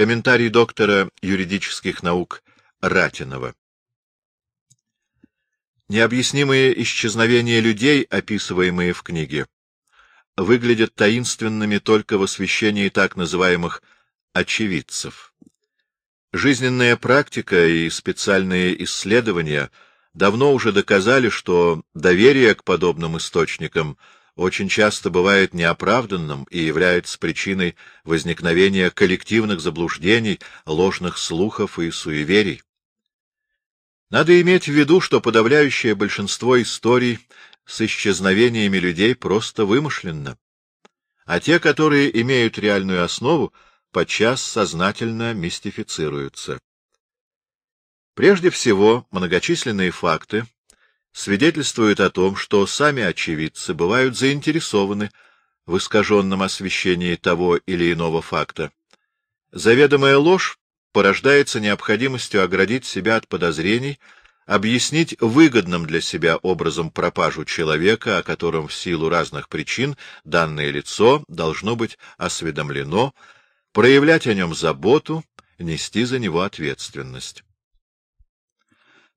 Комментарий доктора юридических наук Ратинова. Необъяснимые исчезновения людей, описываемые в книге, выглядят таинственными только в освещении так называемых очевидцев. Жизненная практика и специальные исследования давно уже доказали, что доверие к подобным источникам очень часто бывает неоправданным и является причиной возникновения коллективных заблуждений, ложных слухов и суеверий. Надо иметь в виду, что подавляющее большинство историй с исчезновениями людей просто вымышленно, а те, которые имеют реальную основу, подчас сознательно мистифицируются. Прежде всего, многочисленные факты свидетельствуют о том, что сами очевидцы бывают заинтересованы в искаженном освещении того или иного факта. Заведомая ложь порождается необходимостью оградить себя от подозрений, объяснить выгодным для себя образом пропажу человека, о котором в силу разных причин данное лицо должно быть осведомлено, проявлять о нем заботу, нести за него ответственность.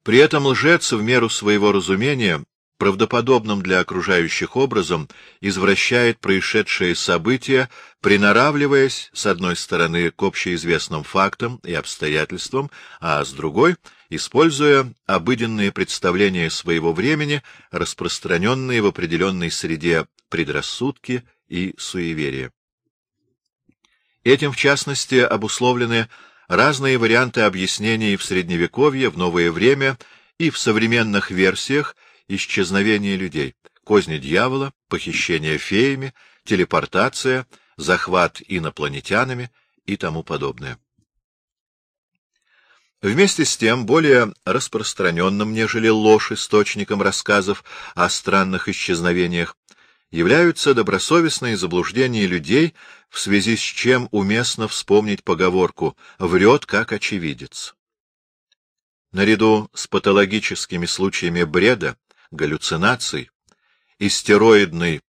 При этом лжец в меру своего разумения, правдоподобным для окружающих образом, извращает происшедшие события, приноравливаясь, с одной стороны, к общеизвестным фактам и обстоятельствам, а с другой — используя обыденные представления своего времени, распространенные в определенной среде предрассудки и суеверия. Этим, в частности, обусловлены разные варианты объяснений в Средневековье, в новое время и в современных версиях исчезновения людей, козни дьявола, похищение феями, телепортация, захват инопланетянами и тому подобное. Вместе с тем, более распространенным, нежели ложь источником рассказов о странных исчезновениях, являются добросовестные заблуждения людей, в связи с чем уместно вспомнить поговорку «врет как очевидец». Наряду с патологическими случаями бреда, галлюцинаций, истероидной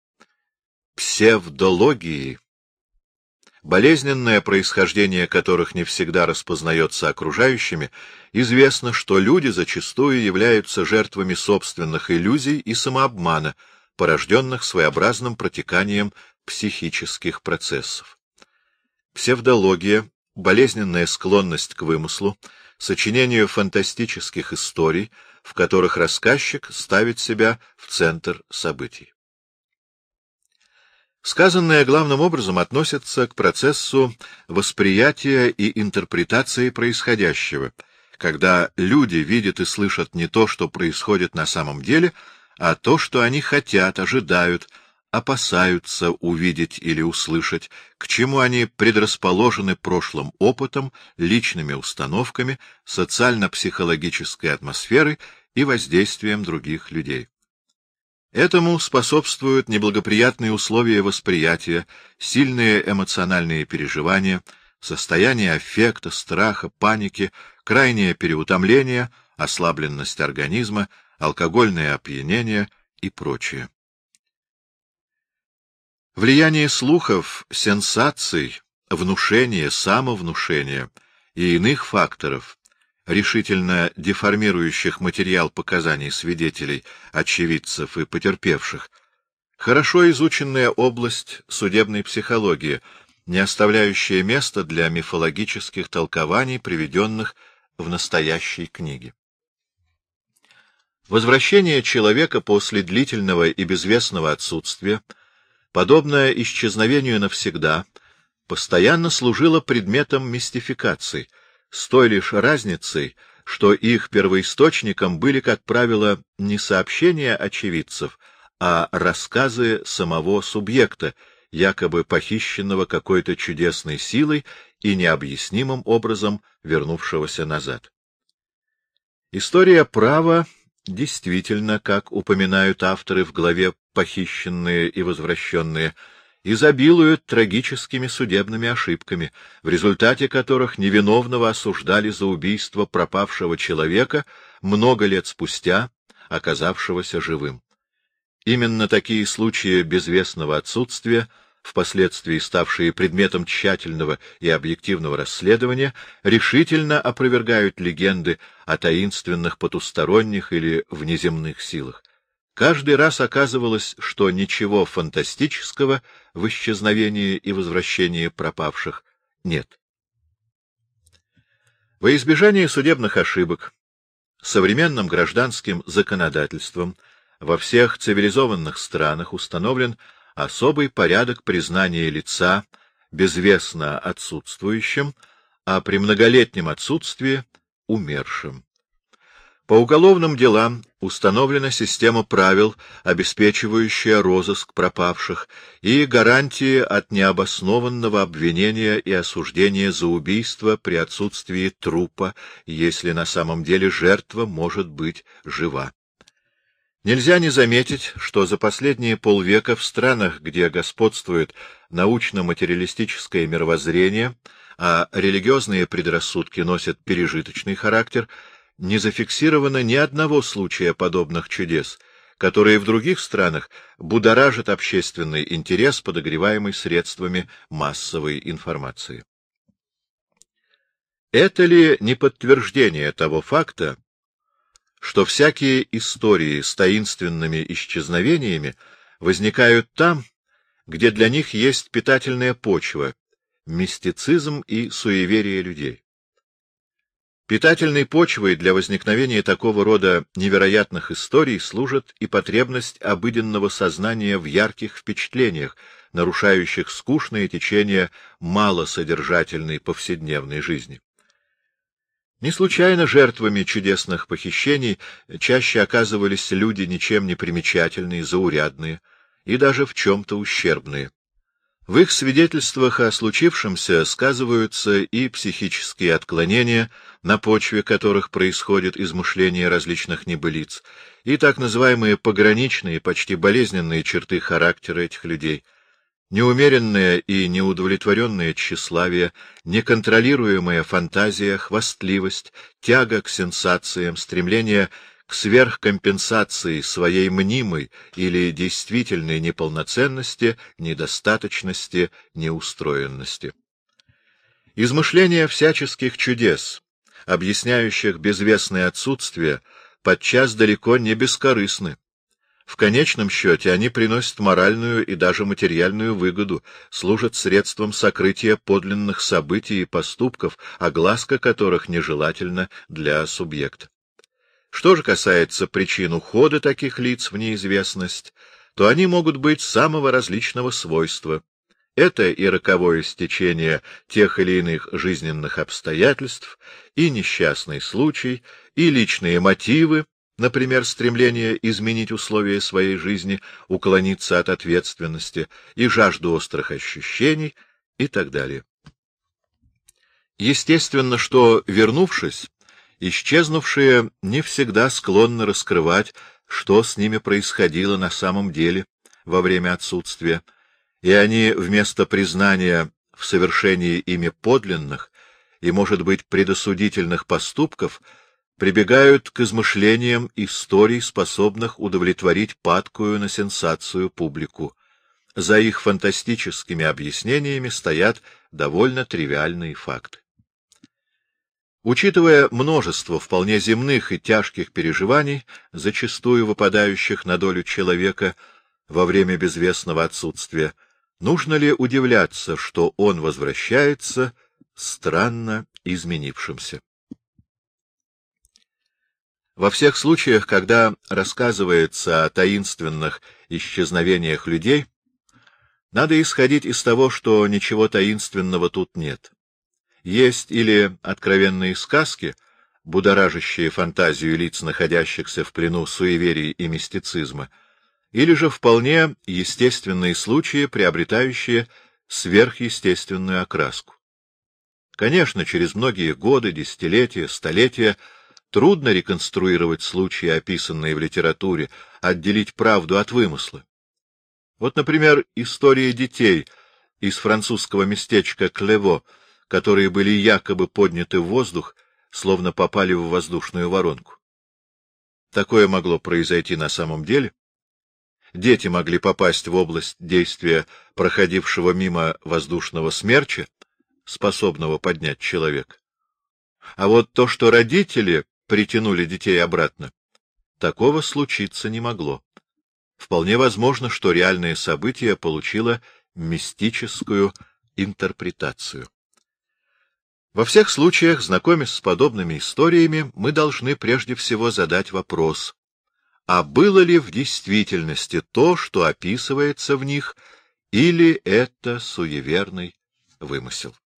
псевдологии, болезненное происхождение которых не всегда распознается окружающими, известно, что люди зачастую являются жертвами собственных иллюзий и самообмана — порожденных своеобразным протеканием психических процессов. Псевдология, болезненная склонность к вымыслу, сочинению фантастических историй, в которых рассказчик ставит себя в центр событий. Сказанное главным образом относится к процессу восприятия и интерпретации происходящего, когда люди видят и слышат не то, что происходит на самом деле, а то, что они хотят, ожидают, опасаются увидеть или услышать, к чему они предрасположены прошлым опытом, личными установками, социально-психологической атмосферой и воздействием других людей. Этому способствуют неблагоприятные условия восприятия, сильные эмоциональные переживания, состояние аффекта, страха, паники, крайнее переутомление, ослабленность организма, алкогольное опьянение и прочее. Влияние слухов, сенсаций, внушения, самовнушения и иных факторов, решительно деформирующих материал показаний свидетелей, очевидцев и потерпевших, хорошо изученная область судебной психологии, не оставляющая места для мифологических толкований, приведенных в настоящей книге. Возвращение человека после длительного и безвестного отсутствия, подобное исчезновению навсегда, постоянно служило предметом мистификации, с той лишь разницей, что их первоисточником были, как правило, не сообщения очевидцев, а рассказы самого субъекта, якобы похищенного какой-то чудесной силой и необъяснимым образом вернувшегося назад. История права Действительно, как упоминают авторы в главе «Похищенные и возвращенные», изобилуют трагическими судебными ошибками, в результате которых невиновного осуждали за убийство пропавшего человека много лет спустя, оказавшегося живым. Именно такие случаи безвестного отсутствия впоследствии ставшие предметом тщательного и объективного расследования, решительно опровергают легенды о таинственных потусторонних или внеземных силах. Каждый раз оказывалось, что ничего фантастического в исчезновении и возвращении пропавших нет. Во избежание судебных ошибок современным гражданским законодательством во всех цивилизованных странах установлен особый порядок признания лица безвестно отсутствующим, а при многолетнем отсутствии — умершим. По уголовным делам установлена система правил, обеспечивающая розыск пропавших, и гарантии от необоснованного обвинения и осуждения за убийство при отсутствии трупа, если на самом деле жертва может быть жива. Нельзя не заметить, что за последние полвека в странах, где господствует научно-материалистическое мировоззрение, а религиозные предрассудки носят пережиточный характер, не зафиксировано ни одного случая подобных чудес, которые в других странах будоражат общественный интерес, подогреваемый средствами массовой информации. Это ли не подтверждение того факта, что всякие истории с таинственными исчезновениями возникают там, где для них есть питательная почва, мистицизм и суеверие людей? Питательной почвой для возникновения такого рода невероятных историй служит и потребность обыденного сознания в ярких впечатлениях, нарушающих скучное течение малосодержательной повседневной жизни. Не случайно жертвами чудесных похищений чаще оказывались люди ничем не примечательные, заурядные и даже в чем-то ущербные. В их свидетельствах о случившемся сказываются и психические отклонения, на почве которых происходит измышление различных небылиц, и так называемые пограничные, почти болезненные черты характера этих людей. Неумеренное и неудовлетворенное тщеславие, неконтролируемая фантазия, хвастливость, тяга к сенсациям, стремление к сверхкомпенсации своей мнимой или действительной неполноценности, недостаточности, неустроенности. Измышления всяческих чудес, объясняющих безвестное отсутствие, подчас далеко не бескорыстны. В конечном счете они приносят моральную и даже материальную выгоду, служат средством сокрытия подлинных событий и поступков, огласка которых нежелательна для субъекта. Что же касается причин ухода таких лиц в неизвестность, то они могут быть самого различного свойства. Это и роковое стечение тех или иных жизненных обстоятельств, и несчастный случай, и личные мотивы, например, стремление изменить условия своей жизни, уклониться от ответственности, и жажду острых ощущений, и так далее. Естественно, что, вернувшись, исчезнувшие не всегда склонны раскрывать, что с ними происходило на самом деле во время отсутствия, и они вместо признания в совершении ими подлинных и, может быть, предосудительных поступков прибегают к измышлениям историй, способных удовлетворить падкую на сенсацию публику. За их фантастическими объяснениями стоят довольно тривиальные факты. Учитывая множество вполне земных и тяжких переживаний, зачастую выпадающих на долю человека во время безвестного отсутствия, нужно ли удивляться, что он возвращается странно изменившимся? Во всех случаях, когда рассказывается о таинственных исчезновениях людей, надо исходить из того, что ничего таинственного тут нет. Есть или откровенные сказки, будоражащие фантазию лиц, находящихся в плену суеверий и мистицизма, или же вполне естественные случаи, приобретающие сверхъестественную окраску. Конечно, через многие годы, десятилетия, столетия трудно реконструировать случаи, описанные в литературе, отделить правду от вымысла. Вот, например, история детей из французского местечка Клево — которые были якобы подняты в воздух, словно попали в воздушную воронку. Такое могло произойти на самом деле? дети могли попасть в область действия проходившего мимо воздушного смерча, способного поднять человека. А вот то, что родители притянули детей обратно, такого случиться не могло. Вполне возможно, что реальное событие получило мистическую интерпретацию. Во всех случаях, знакомясь с подобными историями, мы должны прежде всего задать вопрос, а было ли в действительности то, что описывается в них, или это суеверный вымысел?